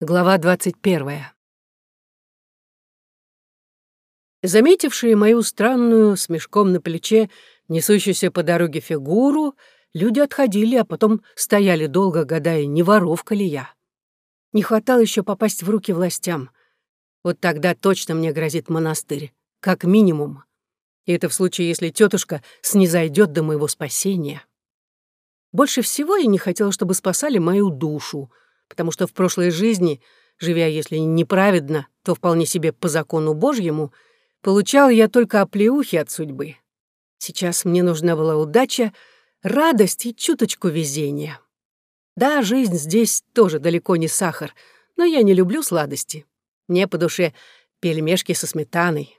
Глава двадцать первая. Заметившие мою странную, с мешком на плече, несущуюся по дороге фигуру, люди отходили, а потом стояли долго, гадая, не воровка ли я. Не хватало еще попасть в руки властям. Вот тогда точно мне грозит монастырь, как минимум. И это в случае, если тетушка снизойдет до моего спасения. Больше всего я не хотела, чтобы спасали мою душу — потому что в прошлой жизни, живя, если неправедно, то вполне себе по закону Божьему, получал я только оплеухи от судьбы. Сейчас мне нужна была удача, радость и чуточку везения. Да, жизнь здесь тоже далеко не сахар, но я не люблю сладости. Мне по душе пельмешки со сметаной.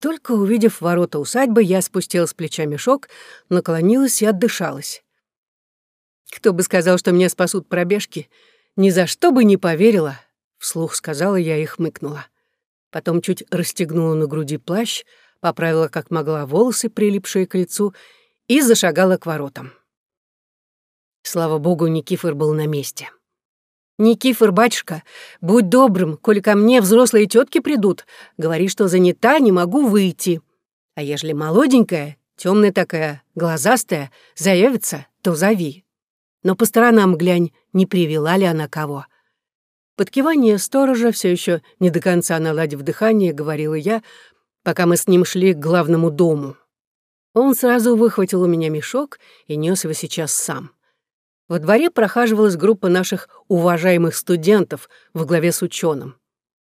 Только увидев ворота усадьбы, я спустила с плеча мешок, наклонилась и отдышалась. Кто бы сказал, что меня спасут пробежки, ни за что бы не поверила, вслух сказала я и хмыкнула. Потом чуть расстегнула на груди плащ, поправила как могла волосы, прилипшие к лицу, и зашагала к воротам. Слава богу, Никифор был на месте. «Никифор, батюшка, будь добрым, коли ко мне взрослые тетки придут, говори, что занята, не могу выйти. А ежели молоденькая, темная такая, глазастая, заявится, то зови, но по сторонам глянь, не привела ли она кого. Подкивание сторожа, все еще не до конца наладив дыхание, говорила я, пока мы с ним шли к главному дому. Он сразу выхватил у меня мешок и нес его сейчас сам. Во дворе прохаживалась группа наших уважаемых студентов во главе с ученым.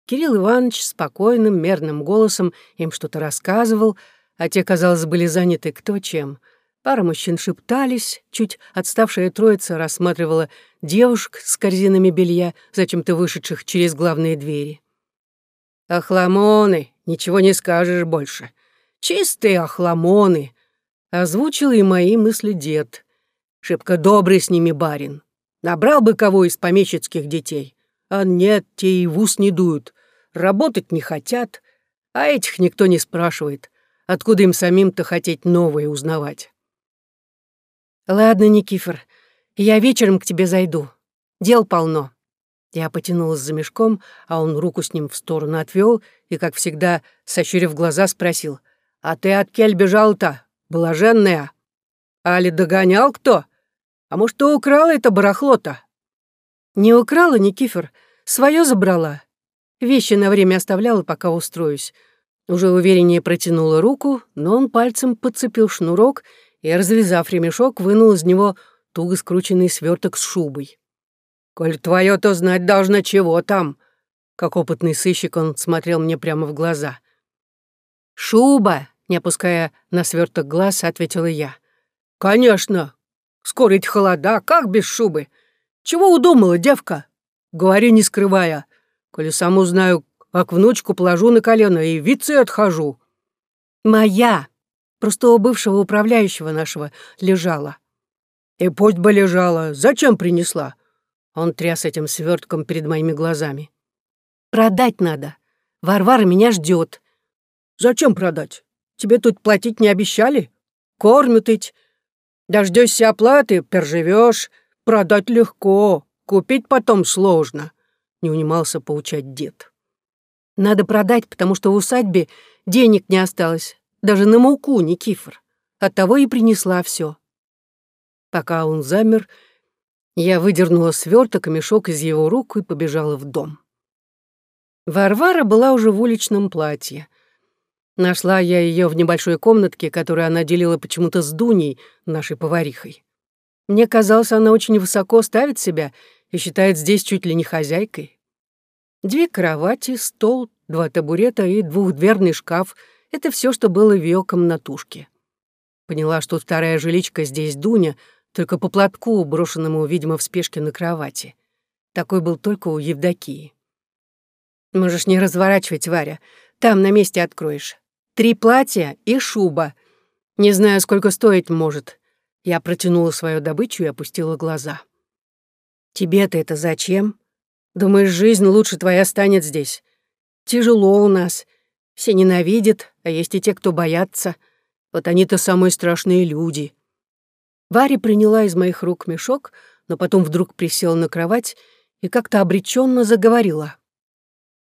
Кирилл Иванович спокойным, мерным голосом им что-то рассказывал, а те, казалось, были заняты кто чем — Пара мужчин шептались, чуть отставшая троица рассматривала девушек с корзинами белья, зачем-то вышедших через главные двери. «Охламоны, ничего не скажешь больше. Чистые охламоны!» — озвучил и мои мысли дед. Шибко добрый с ними барин. Набрал бы кого из помещицких детей. А нет, те и в ус не дуют. Работать не хотят, а этих никто не спрашивает. Откуда им самим-то хотеть новое узнавать? «Ладно, Никифор, я вечером к тебе зайду. Дел полно». Я потянулась за мешком, а он руку с ним в сторону отвел и, как всегда, сощурив глаза, спросил. «А ты от кель бежал-то, блаженная? Али догонял кто? А может, ты украла это барахло-то?» «Не украла, Никифор, свое забрала. Вещи на время оставляла, пока устроюсь». Уже увереннее протянула руку, но он пальцем подцепил шнурок и, развязав ремешок, вынул из него туго скрученный сверток с шубой. «Коль твое, то знать должна, чего там!» Как опытный сыщик он смотрел мне прямо в глаза. «Шуба!» — не опуская на сверток глаз, ответила я. «Конечно! Скоро эти холода, как без шубы? Чего удумала, девка? Говори, не скрывая. Коли сам узнаю, как внучку положу на колено и вицы отхожу». «Моя!» Просто у бывшего управляющего нашего лежала. И пусть бы лежала. Зачем принесла? Он тряс этим свертком перед моими глазами. Продать надо. Варвара меня ждет. Зачем продать? Тебе тут платить не обещали? Кормят ведь. Дождешься оплаты, переживешь. Продать легко, купить потом сложно. Не унимался поучать дед. Надо продать, потому что в усадьбе денег не осталось даже на муку, Никифор. Оттого и принесла все. Пока он замер, я выдернула сверток и мешок из его рук и побежала в дом. Варвара была уже в уличном платье. Нашла я ее в небольшой комнатке, которую она делила почему-то с Дуней, нашей поварихой. Мне казалось, она очень высоко ставит себя и считает здесь чуть ли не хозяйкой. Две кровати, стол, два табурета и двухдверный шкаф — это все, что было в ее комнатушке. Поняла, что вторая жиличка здесь Дуня, только по платку, брошенному, видимо, в спешке на кровати. Такой был только у Евдокии. «Можешь не разворачивать, Варя. Там на месте откроешь. Три платья и шуба. Не знаю, сколько стоить может». Я протянула свою добычу и опустила глаза. «Тебе-то это зачем? Думаешь, жизнь лучше твоя станет здесь? Тяжело у нас. Все ненавидят, а есть и те, кто боятся. Вот они-то самые страшные люди. Варя приняла из моих рук мешок, но потом вдруг присела на кровать и как-то обреченно заговорила.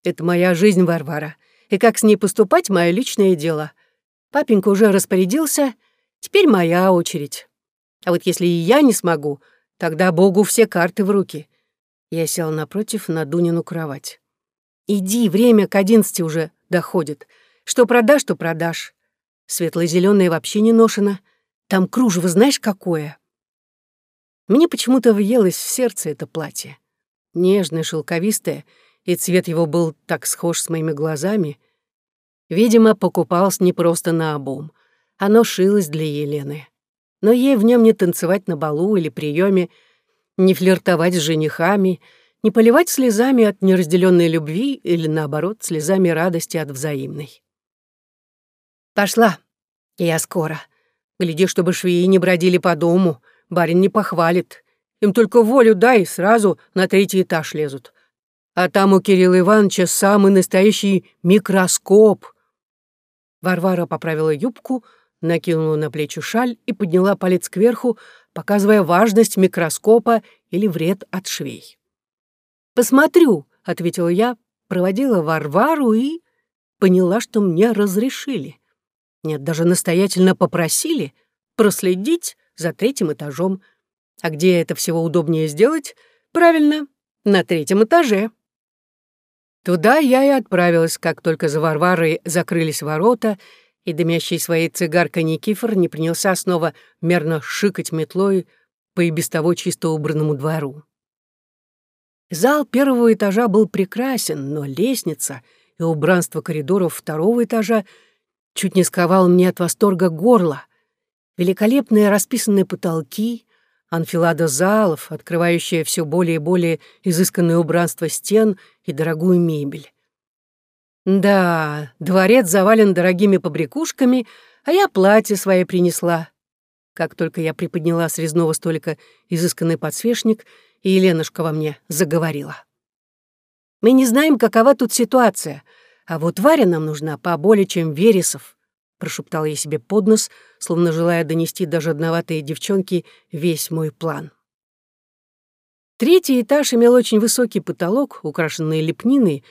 «Это моя жизнь, Варвара, и как с ней поступать — мое личное дело. Папенька уже распорядился, теперь моя очередь. А вот если и я не смогу, тогда Богу все карты в руки». Я села напротив на Дунину кровать. «Иди, время к одиннадцати уже доходит. Что продашь, то продашь. Светло-зелёное вообще не ношено. Там кружево знаешь какое?» Мне почему-то въелось в сердце это платье. Нежное, шелковистое, и цвет его был так схож с моими глазами. Видимо, покупалось не просто на обум. Оно шилось для Елены. Но ей в нем не танцевать на балу или приеме, не флиртовать с женихами, не поливать слезами от неразделенной любви или, наоборот, слезами радости от взаимной. «Пошла. Я скоро. Гляди, чтобы швеи не бродили по дому», барин не похвалит. Им только волю дай, и сразу на третий этаж лезут. А там у Кирилла Ивановича самый настоящий микроскоп. Варвара поправила юбку, накинула на плечи шаль и подняла палец кверху, показывая важность микроскопа или вред от швей. «Посмотрю», — ответила я, проводила Варвару и поняла, что мне разрешили. Нет, даже настоятельно попросили проследить за третьим этажом. А где это всего удобнее сделать? Правильно, на третьем этаже. Туда я и отправилась, как только за Варварой закрылись ворота, и дымящий своей цигаркой Никифор не принялся снова мерно шикать метлой по и без того чисто убранному двору. Зал первого этажа был прекрасен, но лестница и убранство коридоров второго этажа чуть не сковал мне от восторга горло — Великолепные расписанные потолки, анфилада залов, открывающая все более и более изысканное убранство стен и дорогую мебель. Да, дворец завален дорогими побрякушками, а я платье свое принесла. Как только я приподняла с резного столика изысканный подсвечник, и Еленушка во мне заговорила. Мы не знаем, какова тут ситуация, а вот Варя нам нужна поболее, чем Вересов прошептала я себе под нос, словно желая донести даже одноватые девчонки весь мой план. Третий этаж имел очень высокий потолок, украшенный лепниной,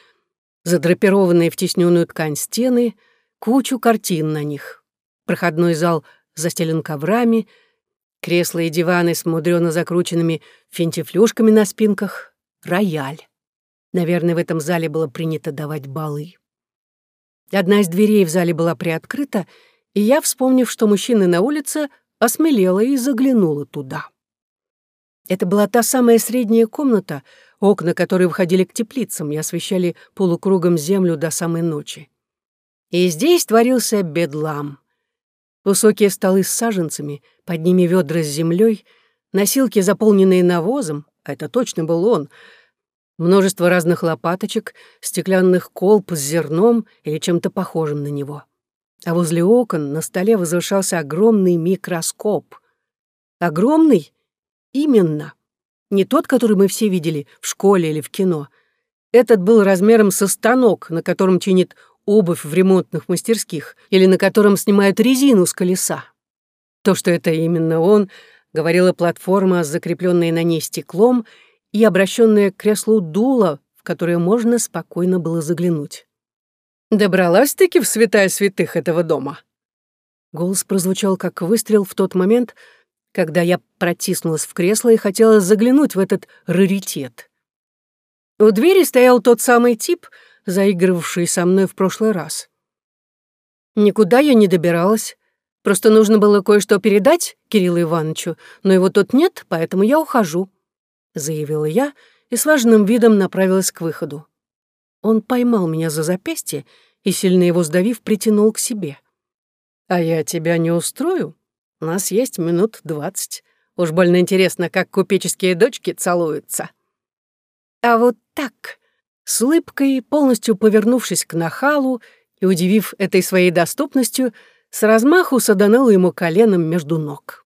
задрапированные в тесненную ткань стены, кучу картин на них. Проходной зал застелен коврами, кресла и диваны с мудрено закрученными фентифлюшками на спинках, рояль. Наверное, в этом зале было принято давать балы. Одна из дверей в зале была приоткрыта, и я, вспомнив, что мужчины на улице, осмелела и заглянула туда. Это была та самая средняя комната, окна которой выходили к теплицам и освещали полукругом землю до самой ночи. И здесь творился бедлам. Высокие столы с саженцами, под ними ведра с землей, носилки, заполненные навозом, а это точно был он — множество разных лопаточек, стеклянных колб с зерном или чем-то похожим на него. А возле окон на столе возвышался огромный микроскоп. Огромный? Именно. Не тот, который мы все видели в школе или в кино. Этот был размером со станок, на котором чинит обувь в ремонтных мастерских или на котором снимают резину с колеса. То, что это именно он, говорила платформа, закрепленная на ней стеклом — и обращенное к креслу дуло, в которое можно спокойно было заглянуть. «Добралась-таки в святая святых этого дома?» Голос прозвучал как выстрел в тот момент, когда я протиснулась в кресло и хотела заглянуть в этот раритет. У двери стоял тот самый тип, заигрывавший со мной в прошлый раз. Никуда я не добиралась. Просто нужно было кое-что передать Кириллу Ивановичу, но его тут нет, поэтому я ухожу. — заявила я и с важным видом направилась к выходу. Он поймал меня за запястье и, сильно его сдавив, притянул к себе. «А я тебя не устрою? У нас есть минут двадцать. Уж больно интересно, как купеческие дочки целуются». А вот так, с улыбкой, полностью повернувшись к нахалу и удивив этой своей доступностью, с размаху саданула ему коленом между ног.